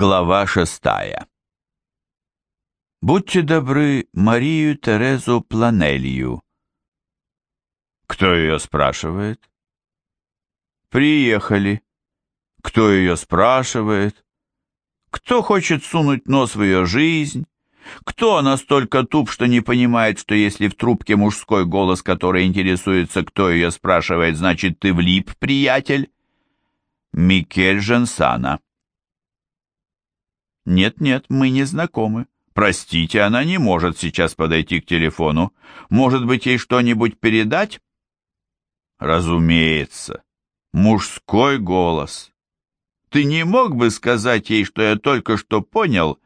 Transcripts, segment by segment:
Глава шестая Будьте добры Марию Терезу Планелью. Кто ее спрашивает? Приехали. Кто ее спрашивает? Кто хочет сунуть нос в ее жизнь? Кто настолько туп, что не понимает, что если в трубке мужской голос, который интересуется, кто ее спрашивает, значит, ты влип, приятель? Микель Женсана. Нет-нет, мы не знакомы. Простите, она не может сейчас подойти к телефону. Может быть, ей что-нибудь передать? Разумеется. Мужской голос. Ты не мог бы сказать ей, что я только что понял,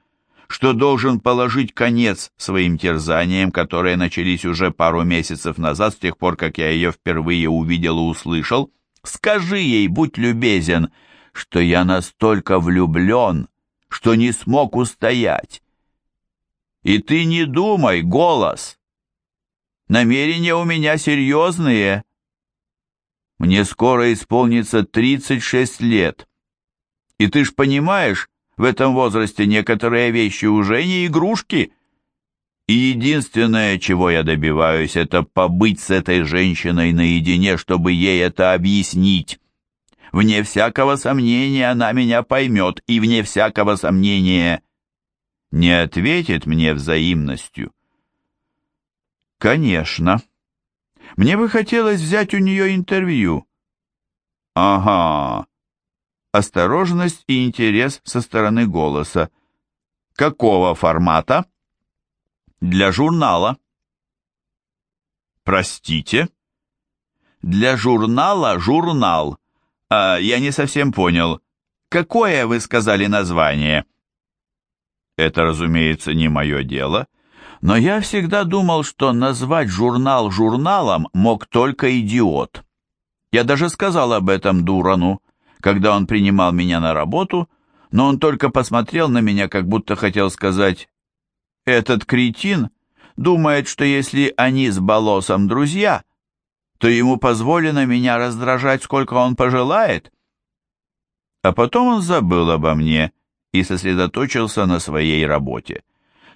что должен положить конец своим терзаниям, которые начались уже пару месяцев назад, с тех пор, как я ее впервые увидел и услышал? Скажи ей, будь любезен, что я настолько влюблен, что не смог устоять. И ты не думай, голос. Намерения у меня серьезные. Мне скоро исполнится 36 лет. И ты ж понимаешь, в этом возрасте некоторые вещи уже не игрушки. И единственное, чего я добиваюсь, это побыть с этой женщиной наедине, чтобы ей это объяснить. Вне всякого сомнения она меня поймет, и вне всякого сомнения не ответит мне взаимностью. Конечно. Мне бы хотелось взять у нее интервью. Ага. Осторожность и интерес со стороны голоса. Какого формата? Для журнала. Простите? Для журнала журнал. А, я не совсем понял. Какое вы сказали название? Это, разумеется, не мое дело, но я всегда думал, что назвать журнал журналом мог только идиот. Я даже сказал об этом Дурану, когда он принимал меня на работу, но он только посмотрел на меня, как будто хотел сказать «Этот кретин думает, что если они с Болосом друзья, то ему позволено меня раздражать, сколько он пожелает. А потом он забыл обо мне и сосредоточился на своей работе.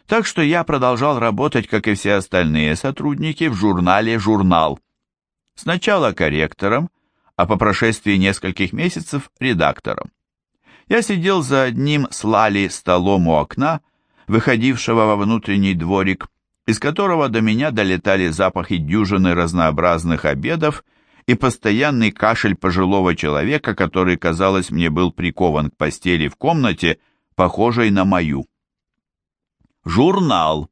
Так что я продолжал работать, как и все остальные сотрудники, в журнале «Журнал». Сначала корректором, а по прошествии нескольких месяцев редактором. Я сидел за одним с Лали столом у окна, выходившего во внутренний дворик, из которого до меня долетали запахи дюжины разнообразных обедов и постоянный кашель пожилого человека, который, казалось, мне был прикован к постели в комнате, похожей на мою. Журнал.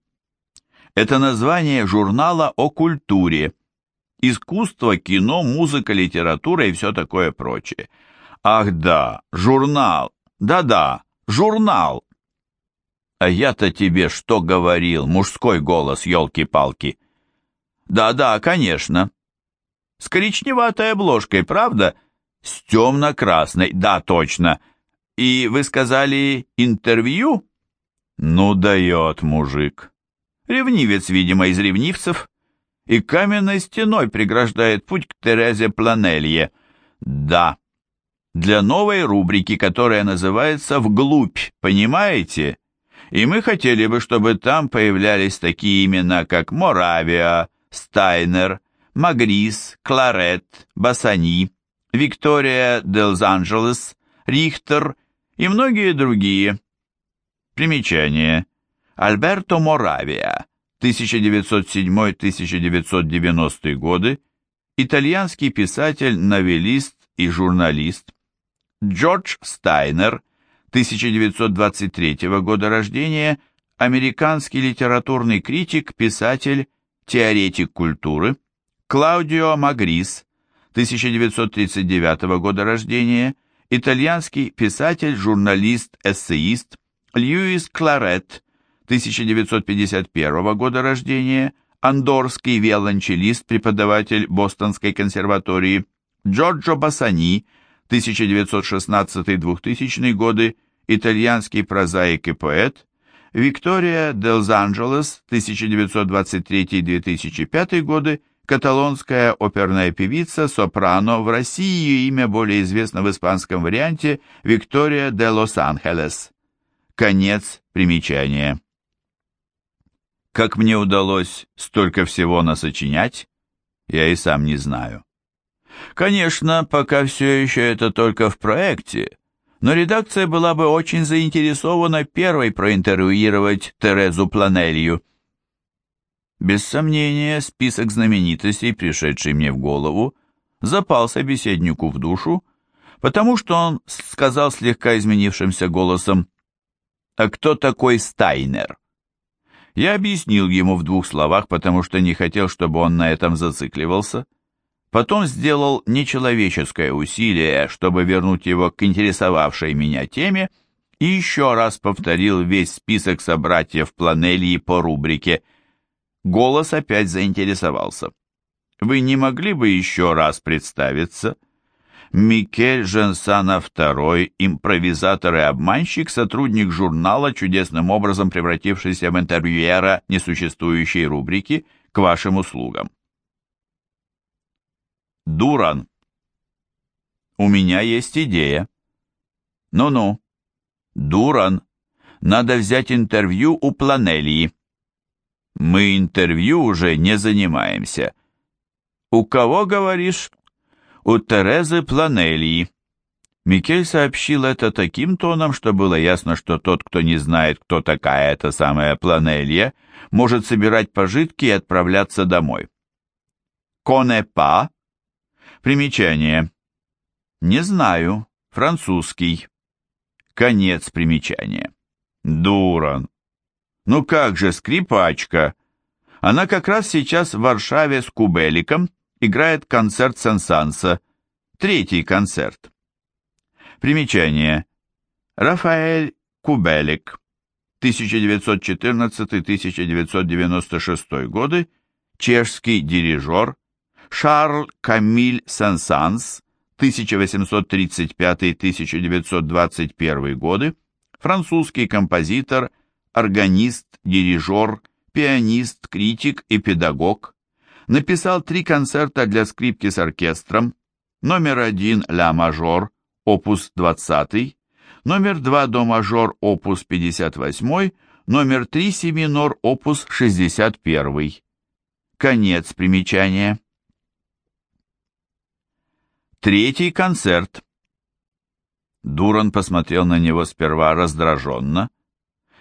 Это название журнала о культуре. Искусство, кино, музыка, литература и все такое прочее. Ах да, журнал. Да-да, журнал. А я-то тебе что говорил? Мужской голос, елки-палки. Да-да, конечно. С коричневатой обложкой, правда? С темно-красной, да, точно. И вы сказали интервью? Ну, дает мужик. Ревнивец, видимо, из ревнивцев. И каменной стеной преграждает путь к Терезе Планелье. Да. Для новой рубрики, которая называется «Вглубь», понимаете? И мы хотели бы, чтобы там появлялись такие имена, как Моравия, Стайнер, Магрис, Кларет, Бассани, Виктория Делс-Анджелес, Рихтер и многие другие. Примечание. Альберто Моравия, 1907-1990 годы, итальянский писатель, новеллист и журналист. Джордж Стайнер – 1923 года рождения, американский литературный критик, писатель, теоретик культуры, Клаудио Магрис, 1939 года рождения, итальянский писатель, журналист, эссеист, Льюис Кларет, 1951 года рождения, андорский виолончелист, преподаватель Бостонской консерватории, Джорджо Бассани, 1916-2000 годы, итальянский прозаик и поэт, Виктория Делс-Анджелес, 1923-2005 годы, каталонская оперная певица, сопрано, в России ее имя более известно в испанском варианте Виктория де Лос-Анджелес. Конец примечания. Как мне удалось столько всего насочинять, я и сам не знаю. Конечно, пока все еще это только в проекте, но редакция была бы очень заинтересована первой проинтервьюировать Терезу Планелью. Без сомнения, список знаменитостей, пришедший мне в голову, запал собеседнику в душу, потому что он сказал слегка изменившимся голосом «А кто такой Стайнер?» Я объяснил ему в двух словах, потому что не хотел, чтобы он на этом зацикливался. Потом сделал нечеловеческое усилие, чтобы вернуть его к интересовавшей меня теме, и еще раз повторил весь список собратьев Планелии по рубрике. Голос опять заинтересовался. «Вы не могли бы еще раз представиться?» Микель Женсана II, импровизатор и обманщик, сотрудник журнала, чудесным образом превратившийся в интервьюера несуществующей рубрики, к вашим услугам. Дуран. У меня есть идея. Ну-ну. Дуран. Надо взять интервью у Планелии. Мы интервью уже не занимаемся. У кого, говоришь? у Терезы Планелии. Микель сообщил это таким тоном, что было ясно, что тот, кто не знает, кто такая эта самая Планелья, может собирать пожитки и отправляться домой. Конепа. Примечание. Не знаю. Французский. Конец примечания. Дуран. Ну как же, скрипачка. Она как раз сейчас в Варшаве с Кубеликом играет концерт Сен-Санса, третий концерт. Примечание. Рафаэль Кубелик, 1914-1996 годы, чешский дирижер, Шарль Камиль Сен-Санс, 1835-1921 годы, французский композитор, органист, дирижер, пианист, критик и педагог, написал три концерта для скрипки с оркестром, номер один ля мажор, опус 20, номер два до мажор, опус 58, номер три си минор, опус 61. Конец примечания. Третий концерт. Дуран посмотрел на него сперва раздраженно,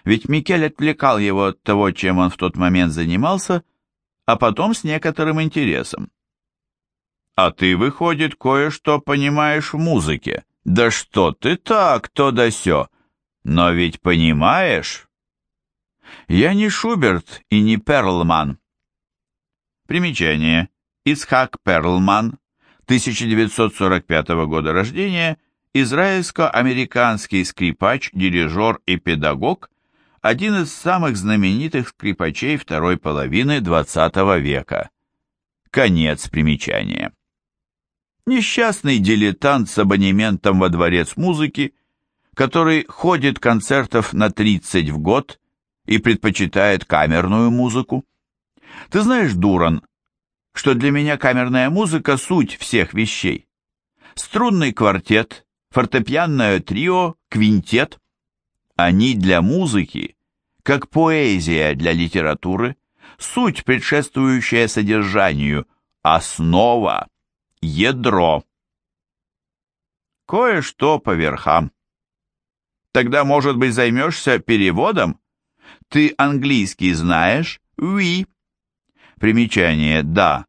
ведь Микель отвлекал его от того, чем он в тот момент занимался, а потом с некоторым интересом. «А ты, выходит, кое-что понимаешь в музыке. Да что ты так, то да сё. Но ведь понимаешь?» «Я не Шуберт и не Перлман». Примечание. Исхак Перлман, 1945 года рождения, израильско-американский скрипач, дирижер и педагог, один из самых знаменитых скрипачей второй половины XX века. Конец примечания. Несчастный дилетант с абонементом во дворец музыки, который ходит концертов на 30 в год и предпочитает камерную музыку. Ты знаешь, Дуран, что для меня камерная музыка – суть всех вещей. Струнный квартет, фортепианное трио, квинтет они для музыки, как поэзия для литературы, суть, предшествующая содержанию, основа, ядро. Кое-что по верхам. Тогда, может быть, займешься переводом? Ты английский знаешь? Oui. Примечание «да».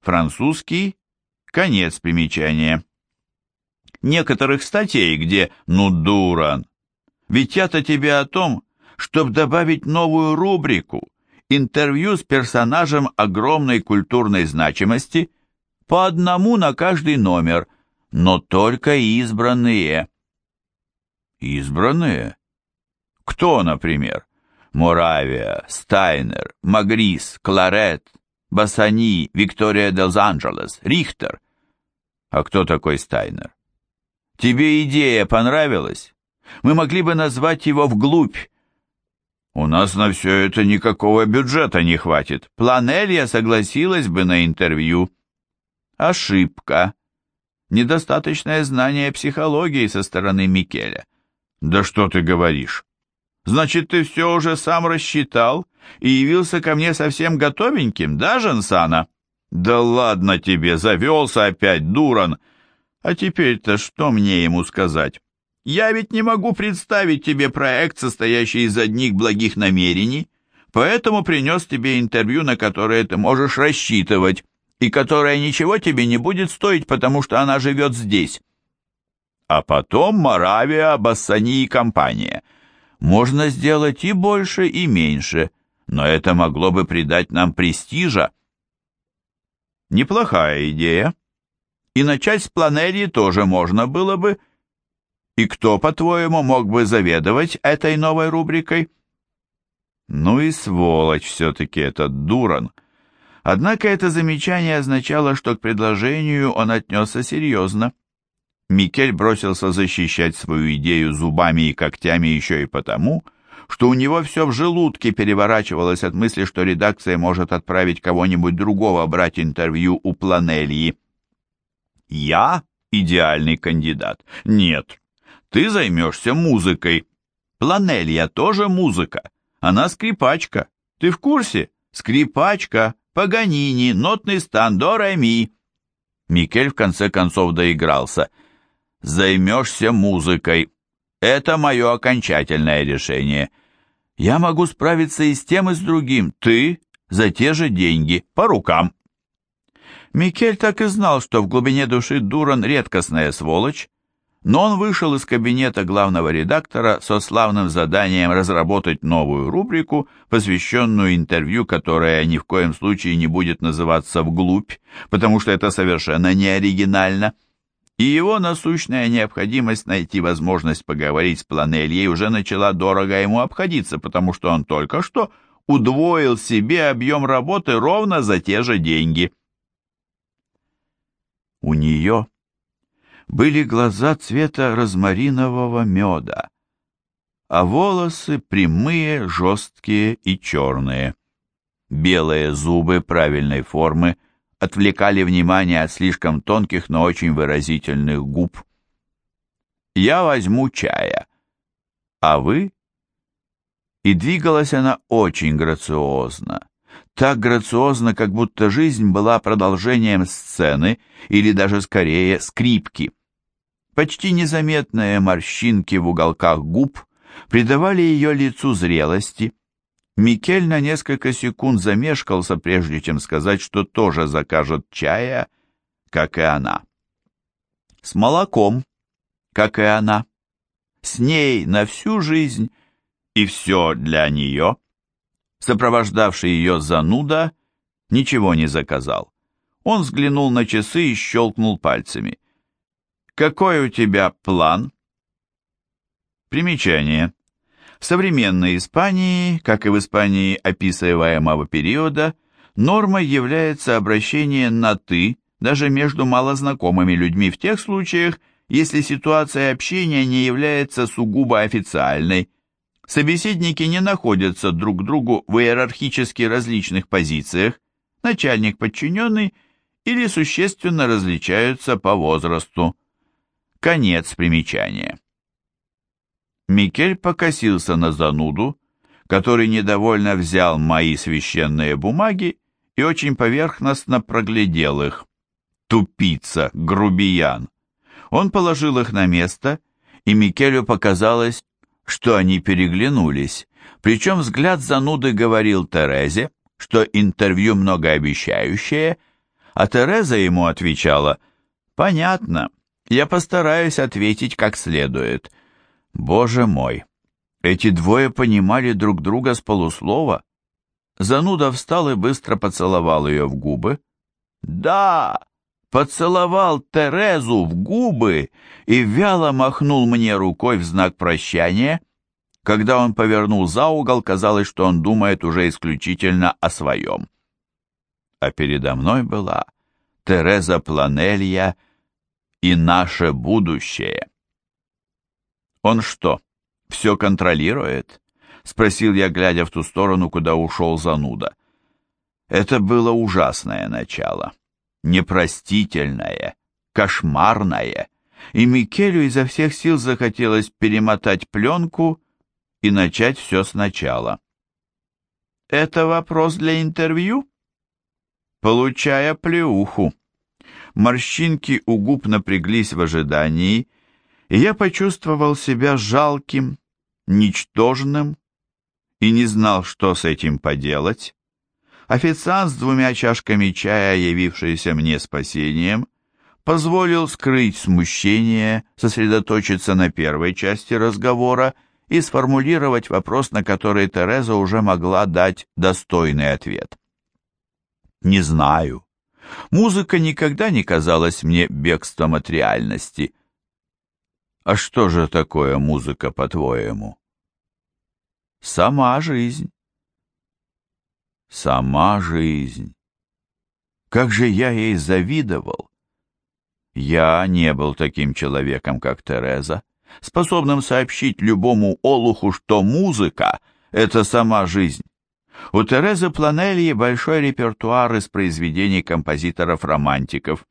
Французский. Конец примечания. Некоторых статей, где «ну, дуран», ведь я-то тебе о том, чтобы добавить новую рубрику «Интервью с персонажем огромной культурной значимости» по одному на каждый номер, но только избранные. Избранные? Кто, например? Моравия, Стайнер, Магрис, Кларет, Бассани, Виктория Делс-Анджелес, Рихтер. А кто такой Стайнер? Тебе идея понравилась? Мы могли бы назвать его вглубь. У нас на все это никакого бюджета не хватит. Планелья согласилась бы на интервью. Ошибка. Недостаточное знание психологии со стороны Микеля. Да что ты говоришь? Значит, ты все уже сам рассчитал и явился ко мне совсем готовеньким, да, Жансана? Да ладно тебе, завелся опять, Дуран. А теперь-то что мне ему сказать? Я ведь не могу представить тебе проект, состоящий из одних благих намерений, поэтому принес тебе интервью, на которое ты можешь рассчитывать, и которое ничего тебе не будет стоить, потому что она живет здесь. А потом Моравия, Бассани и компания. Можно сделать и больше, и меньше, но это могло бы придать нам престижа. Неплохая идея. И начать с планерии тоже можно было бы. И кто, по-твоему, мог бы заведовать этой новой рубрикой? Ну и сволочь все-таки этот Дуран. Однако это замечание означало, что к предложению он отнесся серьезно. Микель бросился защищать свою идею зубами и когтями еще и потому, что у него все в желудке переворачивалось от мысли, что редакция может отправить кого-нибудь другого брать интервью у Планельи. «Я идеальный кандидат?» «Нет, ты займешься музыкой. Планелья тоже музыка. Она скрипачка. Ты в курсе? Скрипачка, Паганини, нотный стан, до, ре, ми». Микель в конце концов доигрался – Займешься музыкой. Это мое окончательное решение. Я могу справиться и с тем, и с другим. Ты за те же деньги, по рукам. Микель так и знал, что в глубине души Дуран редкостная сволочь, но он вышел из кабинета главного редактора со славным заданием разработать новую рубрику, посвященную интервью, которая ни в коем случае не будет называться «вглубь», потому что это совершенно не оригинально – и его насущная необходимость найти возможность поговорить с Планельей уже начала дорого ему обходиться, потому что он только что удвоил себе объем работы ровно за те же деньги. У нее были глаза цвета розмаринового меда, а волосы прямые, жесткие и черные. Белые зубы правильной формы отвлекали внимание от слишком тонких, но очень выразительных губ. «Я возьму чая. А вы?» И двигалась она очень грациозно. Так грациозно, как будто жизнь была продолжением сцены или даже скорее скрипки. Почти незаметные морщинки в уголках губ придавали ее лицу зрелости – Микель на несколько секунд замешкался, прежде чем сказать, что тоже закажет чая, как и она. С молоком, как и она. С ней на всю жизнь и все для нее. Сопровождавший ее зануда ничего не заказал. Он взглянул на часы и щелкнул пальцами. «Какой у тебя план?» Примечание. В современной Испании, как и в Испании описываемого периода, нормой является обращение на «ты» даже между малознакомыми людьми в тех случаях, если ситуация общения не является сугубо официальной. Собеседники не находятся друг другу в иерархически различных позициях, начальник-подчиненный или существенно различаются по возрасту. Конец примечания. Микель покосился на зануду, который недовольно взял мои священные бумаги и очень поверхностно проглядел их. Тупица, грубиян. Он положил их на место, и Микелю показалось, что они переглянулись, причем взгляд зануды говорил Терезе, что интервью многообещающее, а Тереза ему отвечала «Понятно, я постараюсь ответить как следует». Боже мой! Эти двое понимали друг друга с полуслова. Зануда встал и быстро поцеловал ее в губы. «Да!» Поцеловал Терезу в губы и вяло махнул мне рукой в знак прощания. Когда он повернул за угол, казалось, что он думает уже исключительно о своем. А передо мной была Тереза Планелья и наше будущее. «Он что, все контролирует?» — спросил я, глядя в ту сторону, куда ушел зануда. Это было ужасное начало, непростительное, кошмарное, и Микелю изо всех сил захотелось перемотать пленку и начать все сначала. Это вопрос для интервью? Получая плеуху. Морщинки у губ напряглись в ожидании, и я почувствовал себя жалким, ничтожным и не знал, что с этим поделать. Официант с двумя чашками чая, явившийся мне спасением, позволил скрыть смущение, сосредоточиться на первой части разговора и сформулировать вопрос, на который Тереза уже могла дать достойный ответ. «Не знаю. Музыка никогда не казалась мне бегством от реальности. А что же такое музыка, по-твоему?» «Сама жизнь». «Сама жизнь». Как же я ей завидовал! Я не был таким человеком, как Тереза способным сообщить любому олуху, что музыка — это сама жизнь. У Терезы Планельи большой репертуар из произведений композиторов-романтиков.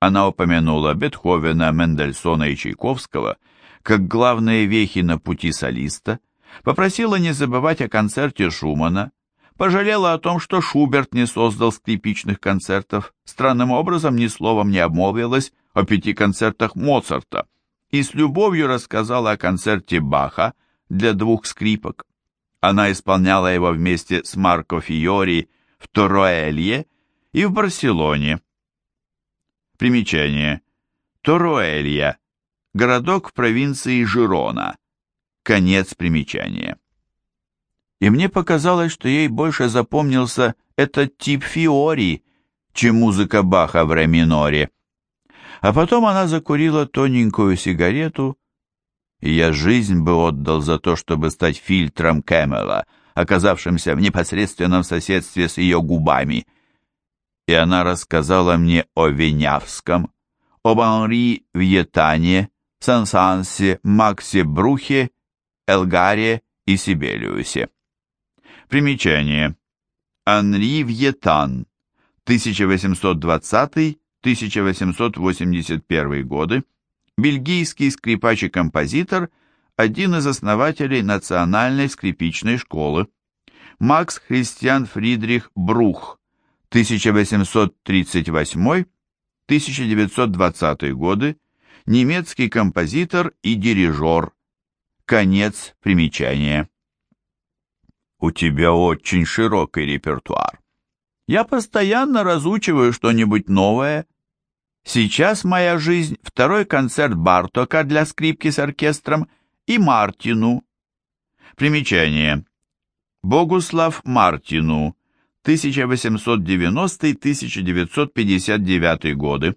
Она упомянула Бетховена, Мендельсона и Чайковского как главные вехи на пути солиста, попросила не забывать о концерте Шумана, пожалела о том, что Шуберт не создал скрипичных концертов, странным образом ни словом не обмолвилась о пяти концертах Моцарта — и с любовью рассказала о концерте Баха для двух скрипок. Она исполняла его вместе с Марко Фиори в Торуэлье и в Барселоне. Примечание. Торуэлья. Городок в провинции Жирона. Конец примечания. И мне показалось, что ей больше запомнился этот тип Фиори, чем музыка Баха в ре миноре. А потом она закурила тоненькую сигарету, и я жизнь бы отдал за то, чтобы стать фильтром Кэмела, оказавшимся в непосредственном соседстве с ее губами. И она рассказала мне о Венявском, об Анри Вьетане, Сансансе, Максе Брухе, Элгаре и Сибелиусе. Примечание. Анри Вьетан, 1820 1881 годы, бельгийский скрипач и композитор, один из основателей Национальной скрипичной школы. Макс Христиан Фридрих Брух, 1838-1920 годы, немецкий композитор и дирижер. Конец примечания. У тебя очень широкий репертуар. Я постоянно разучиваю что-нибудь новое. Сейчас моя жизнь — второй концерт Бартока для скрипки с оркестром и Мартину. Примечание. Богуслав Мартину, 1890-1959 годы.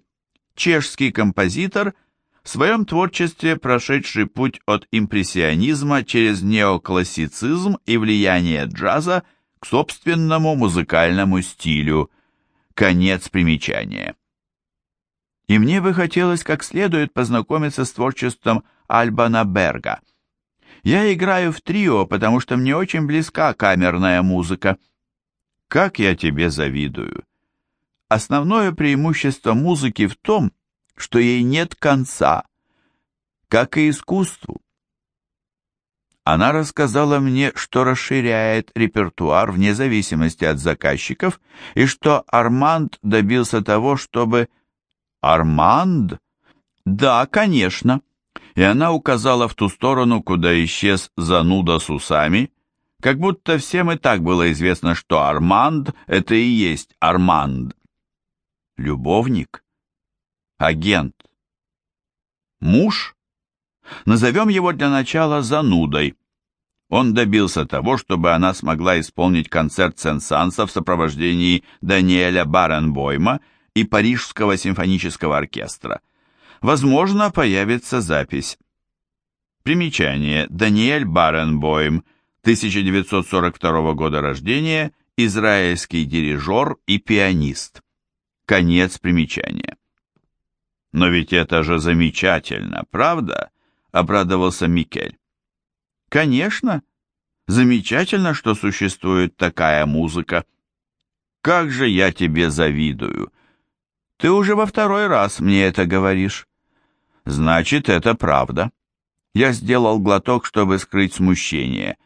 Чешский композитор, в своем творчестве прошедший путь от импрессионизма через неоклассицизм и влияние джаза к собственному музыкальному стилю. Конец примечания. И мне бы хотелось как следует познакомиться с творчеством Альбана Берга. Я играю в трио, потому что мне очень близка камерная музыка. Как я тебе завидую. Основное преимущество музыки в том, что ей нет конца, как и искусству. Она рассказала мне, что расширяет репертуар вне зависимости от заказчиков и что Арманд добился того, чтобы... Арманд? Да, конечно. И она указала в ту сторону, куда исчез зануда с усами, как будто всем и так было известно, что Арманд — это и есть Арманд. Любовник? Агент? Муж? Назовем его для начала занудой. Он добился того, чтобы она смогла исполнить концерт Сен-Санса в сопровождении Даниэля Баренбойма и Парижского симфонического оркестра. Возможно, появится запись. Примечание. Даниэль Баренбойм, 1942 года рождения, израильский дирижер и пианист. Конец примечания. Но ведь это же замечательно, правда? обрадовался Микель. Конечно, замечательно, что существует такая музыка. Как же я тебе завидую. Ты уже во второй раз мне это говоришь. Значит, это правда. Я сделал глоток, чтобы скрыть смущение.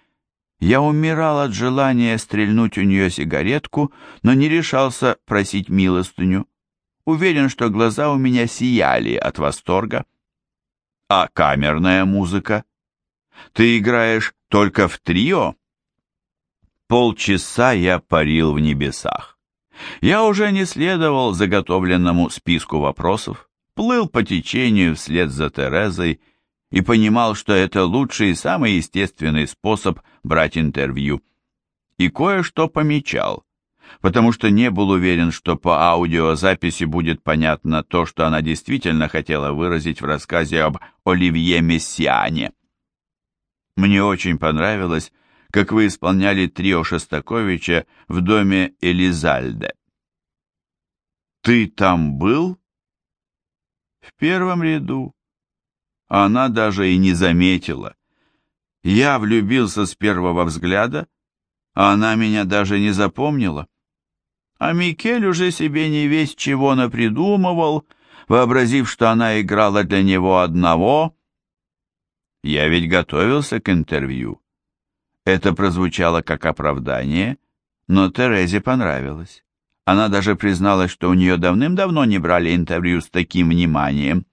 Я умирал от желания стрельнуть у нее сигаретку, но не решался просить милостыню. Уверен, что глаза у меня сияли от восторга. А камерная музыка? Ты играешь только в трио? Полчаса я парил в небесах. Я уже не следовал заготовленному списку вопросов, плыл по течению вслед за Терезой и понимал, что это лучший и самый естественный способ брать интервью. И кое-что помечал, потому что не был уверен, что по аудиозаписи будет понятно то, что она действительно хотела выразить в рассказе об Оливье Мессиане. Мне очень понравилось, как вы исполняли трио Шостаковича в доме Элизальде. «Ты там был?» «В первом ряду», она даже и не заметила. Я влюбился с первого взгляда, а она меня даже не запомнила. А Микель уже себе не весь чего напридумывал, вообразив, что она играла для него одного. Я ведь готовился к интервью. Это прозвучало как оправдание, но Терезе понравилось. Она даже призналась, что у нее давным-давно не брали интервью с таким вниманием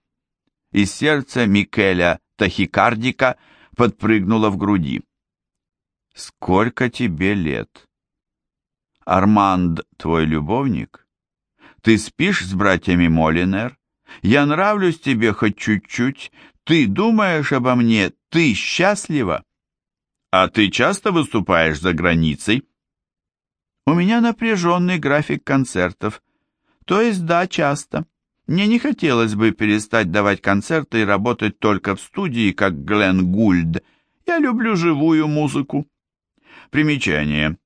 и сердце Микеля Тахикардика подпрыгнуло в груди. «Сколько тебе лет?» «Арманд твой любовник? Ты спишь с братьями Молинер? Я нравлюсь тебе хоть чуть-чуть? Ты думаешь обо мне? Ты счастлива?» «А ты часто выступаешь за границей?» «У меня напряженный график концертов. То есть да, часто. Мне не хотелось бы перестать давать концерты и работать только в студии, как Глен Гульд. Я люблю живую музыку. Примечание.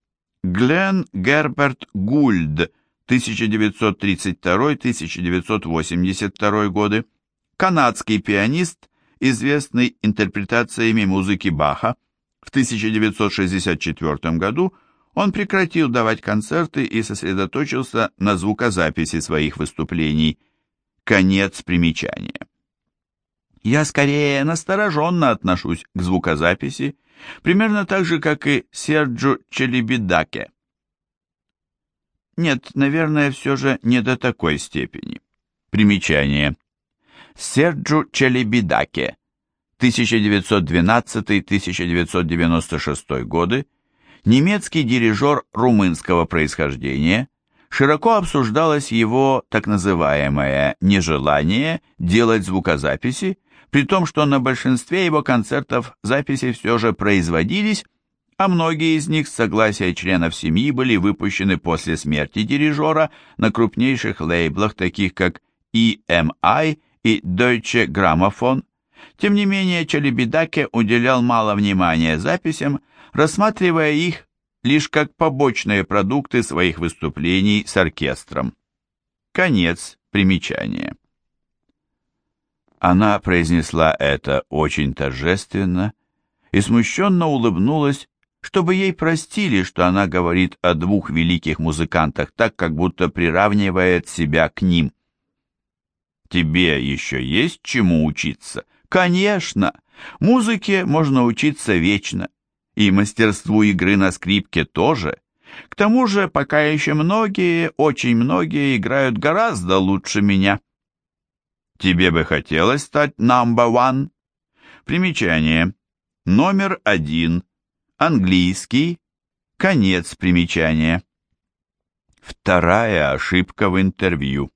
Глен Герберт Гульд, 1932-1982 годы. Канадский пианист, известный интерпретациями музыки Баха. В 1964 году он прекратил давать концерты и сосредоточился на звукозаписи своих выступлений – Конец примечания. Я скорее настороженно отношусь к звукозаписи, примерно так же, как и Серджу Челебидаке. Нет, наверное, все же не до такой степени. Примечание. Серджу Челебидаке, 1912-1996 годы, немецкий дирижер румынского происхождения, широко обсуждалось его так называемое нежелание делать звукозаписи, при том, что на большинстве его концертов записи все же производились, а многие из них с согласия членов семьи были выпущены после смерти дирижера на крупнейших лейблах, таких как EMI и Deutsche Grammophon. Тем не менее, Челебидаке уделял мало внимания записям, рассматривая их лишь как побочные продукты своих выступлений с оркестром. Конец примечания. Она произнесла это очень торжественно и смущенно улыбнулась, чтобы ей простили, что она говорит о двух великих музыкантах так, как будто приравнивает себя к ним. «Тебе еще есть чему учиться?» «Конечно! Музыке можно учиться вечно и мастерству игры на скрипке тоже. К тому же, пока еще многие, очень многие играют гораздо лучше меня. Тебе бы хотелось стать number one? Примечание. Номер один. Английский. Конец примечания. Вторая ошибка в интервью.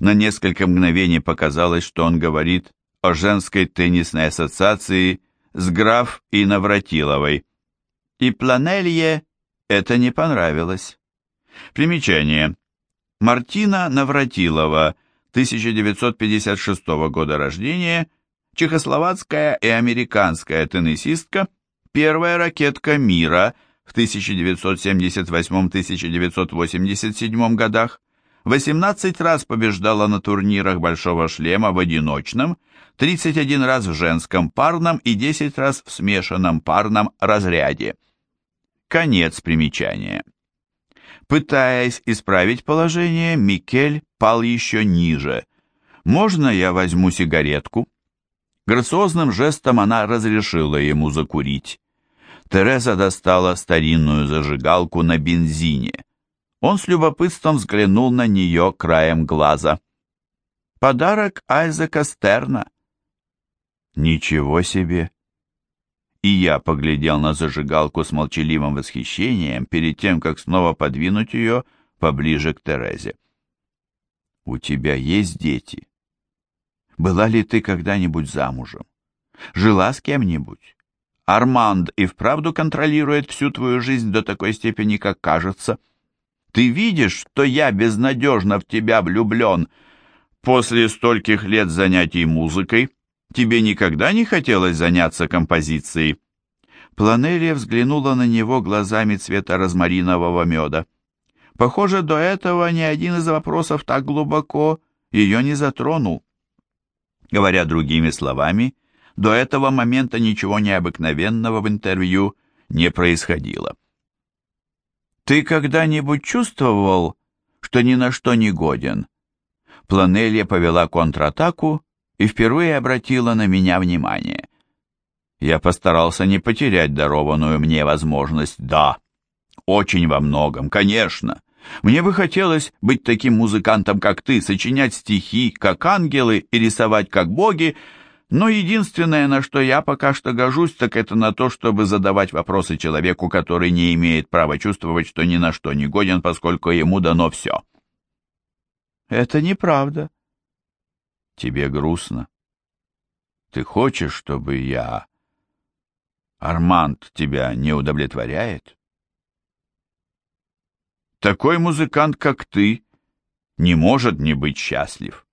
На несколько мгновений показалось, что он говорит о женской теннисной ассоциации с граф и Навратиловой. И Планелье это не понравилось. Примечание. Мартина Навратилова, 1956 года рождения, чехословацкая и американская теннисистка, первая ракетка мира в 1978-1987 годах, 18 раз побеждала на турнирах «Большого шлема» в одиночном, 31 раз в женском парном и 10 раз в смешанном парном разряде. Конец примечания. Пытаясь исправить положение, Микель пал еще ниже. «Можно я возьму сигаретку?» Грациозным жестом она разрешила ему закурить. Тереза достала старинную зажигалку на бензине. Он с любопытством взглянул на нее краем глаза. «Подарок Айзека Стерна». «Ничего себе!» И я поглядел на зажигалку с молчаливым восхищением перед тем, как снова подвинуть ее поближе к Терезе. «У тебя есть дети? Была ли ты когда-нибудь замужем? Жила с кем-нибудь? Арманд и вправду контролирует всю твою жизнь до такой степени, как кажется. Ты видишь, что я безнадежно в тебя влюблен. После стольких лет занятий музыкой тебе никогда не хотелось заняться композицией?» Планелия взглянула на него глазами цвета розмаринового меда. Похоже, до этого ни один из вопросов так глубоко ее не затронул. Говоря другими словами, до этого момента ничего необыкновенного в интервью не происходило. «Ты когда-нибудь чувствовал, что ни на что не годен?» Планелья повела контратаку и впервые обратила на меня внимание. Я постарался не потерять дарованную мне возможность. Да, очень во многом, конечно. Мне бы хотелось быть таким музыкантом, как ты, сочинять стихи, как ангелы, и рисовать, как боги, но единственное, на что я пока что гожусь, так это на то, чтобы задавать вопросы человеку, который не имеет права чувствовать, что ни на что не годен, поскольку ему дано все. Это неправда. Тебе грустно. Ты хочешь, чтобы я... Арманд тебя не удовлетворяет? Такой музыкант, как ты, не может не быть счастлив.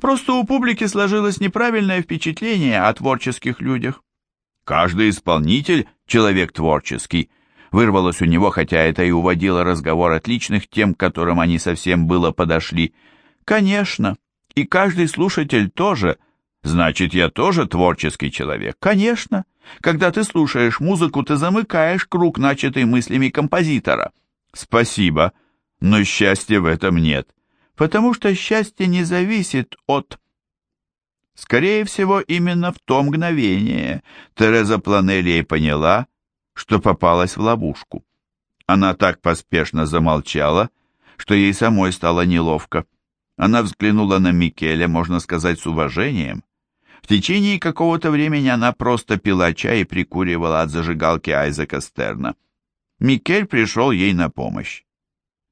Просто у публики сложилось неправильное впечатление о творческих людях. Каждый исполнитель — человек творческий. Вырвалось у него, хотя это и уводило разговор от личных тем, к которым они совсем было подошли. Конечно, и каждый слушатель тоже. Значит, я тоже творческий человек. Конечно. Когда ты слушаешь музыку, ты замыкаешь круг, начатый мыслями композитора. Спасибо, но счастья в этом нет, потому что счастье не зависит от... Скорее всего, именно в то мгновение Тереза Планелия поняла, что попалась в ловушку. Она так поспешно замолчала, что ей самой стало неловко. Она взглянула на Микеля, можно сказать, с уважением. В течение какого-то времени она просто пила чай и прикуривала от зажигалки Айзека Стерна. Микель пришел ей на помощь.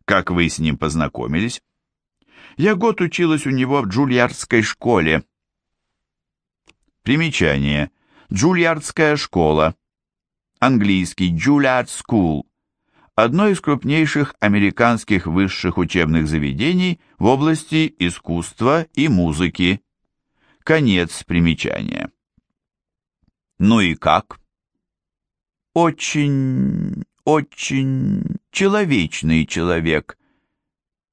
Как вы с ним познакомились? Я год училась у него в Джульярдской школе. Примечание. Джульярдская школа. Английский Juilliard School. Одно из крупнейших американских высших учебных заведений в области искусства и музыки. Конец примечания. Ну и как? Очень очень человечный человек.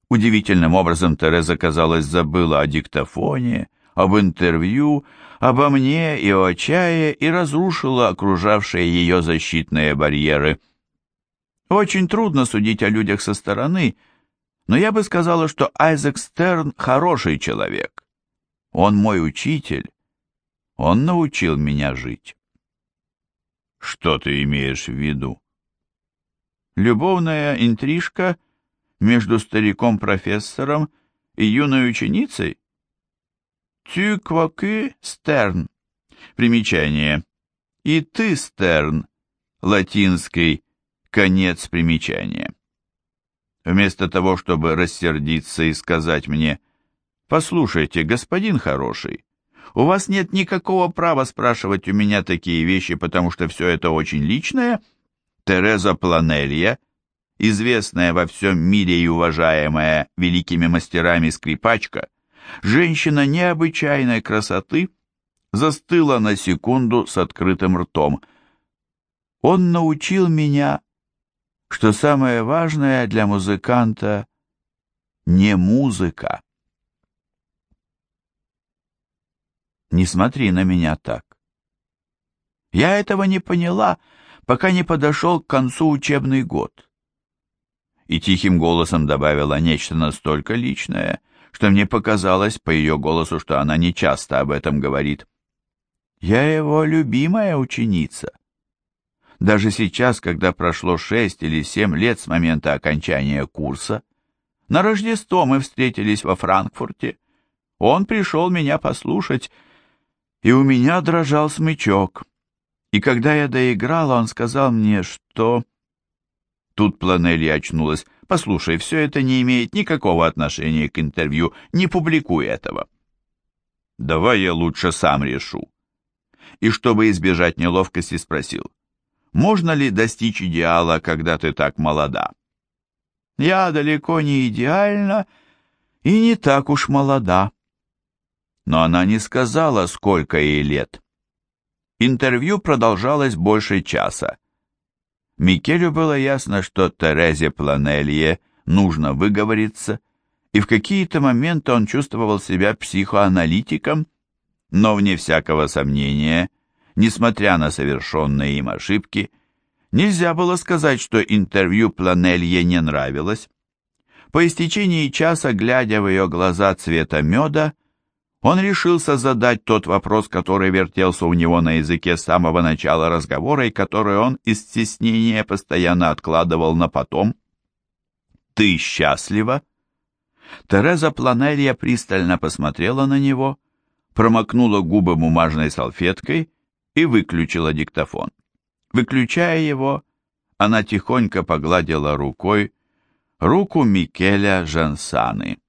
Удивительным образом Тереза, казалось, забыла о диктофоне, об интервью, обо мне и о чае и разрушила окружавшие ее защитные барьеры. Очень трудно судить о людях со стороны, но я бы сказала, что Айзек Стерн хороший человек. Он мой учитель. Он научил меня жить. Что ты имеешь в виду? любовная интрижка между стариком-профессором и юной ученицей? «Тю квоки стерн». Примечание. «И ты, стерн», латинский, конец примечания. Вместо того, чтобы рассердиться и сказать мне, «Послушайте, господин хороший, у вас нет никакого права спрашивать у меня такие вещи, потому что все это очень личное», Тереза Планелья, известная во всем мире и уважаемая великими мастерами скрипачка, женщина необычайной красоты, застыла на секунду с открытым ртом. Он научил меня, что самое важное для музыканта не музыка. Не смотри на меня так. Я этого не поняла, — пока не подошел к концу учебный год. И тихим голосом добавила нечто настолько личное, что мне показалось по ее голосу, что она не часто об этом говорит. Я его любимая ученица. Даже сейчас, когда прошло шесть или семь лет с момента окончания курса, на Рождество мы встретились во Франкфурте. Он пришел меня послушать, и у меня дрожал смычок. И когда я доиграла, он сказал мне, что... Тут Планелли очнулась. «Послушай, все это не имеет никакого отношения к интервью. Не публикуй этого». «Давай я лучше сам решу». И чтобы избежать неловкости, спросил. «Можно ли достичь идеала, когда ты так молода?» Я далеко не идеальна и не так уж молода. Но она не сказала, сколько ей лет. Интервью продолжалось больше часа. Микелю было ясно, что Терезе Планелье нужно выговориться, и в какие-то моменты он чувствовал себя психоаналитиком, но, вне всякого сомнения, несмотря на совершенные им ошибки, Нельзя было сказать, что интервью Планелье не нравилось. По истечении часа, глядя в ее глаза цвета меда, он решился задать тот вопрос, который вертелся у него на языке с самого начала разговора и который он из стеснения постоянно откладывал на потом. «Ты счастлива?» Тереза Планелья пристально посмотрела на него, промокнула губы бумажной салфеткой и выключила диктофон. Выключая его, она тихонько погладила рукой руку Микеля Жансаны.